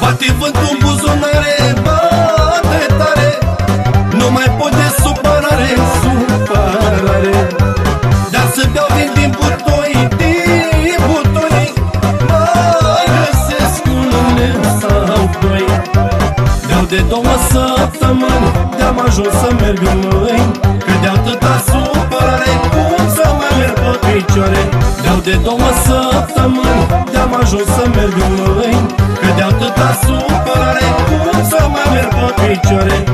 Bate vântul în buzunare, bate tare. Nu mai pot de supărare, supărare. Dar să beau vin din butoi, din butoi. Mai găsesc un leu sau doi. Beau de două săptămâni De-am ajuns să merg în mâini. Că de atâta sunt picioare. De-au de două săptămâni De-am ajuns să merg în mâini Că de atâta supărare cum să mai merg pe picioare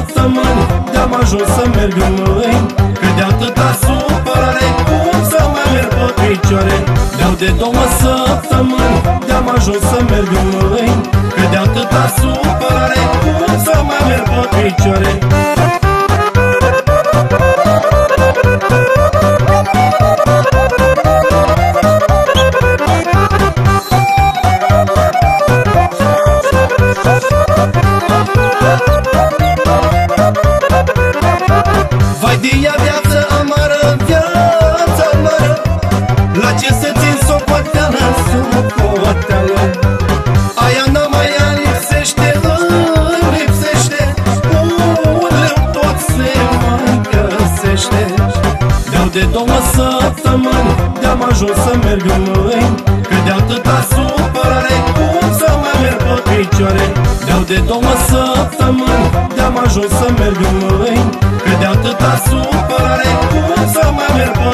săptămâni De-am ajuns să merg în mâini. Că de atâta supărare Cum să mai merg pe picioare? Deau de două săptămâni De-am ajuns să merg în mâini. Că de atâta supărare Cum să mai merg pe picioare poatele, sună poatele Aia n-a mai lipsește, îmi lipsește. Unde tot se mai găsește Dau de două săptămâni, de-am ajuns să merg în mâini. Că de atâta supărare, cum să mă merg pe picioare? Dau de două săptămâni, de-am ajuns să merg în mâini. Că de atâta supărare, cum să mă merg pe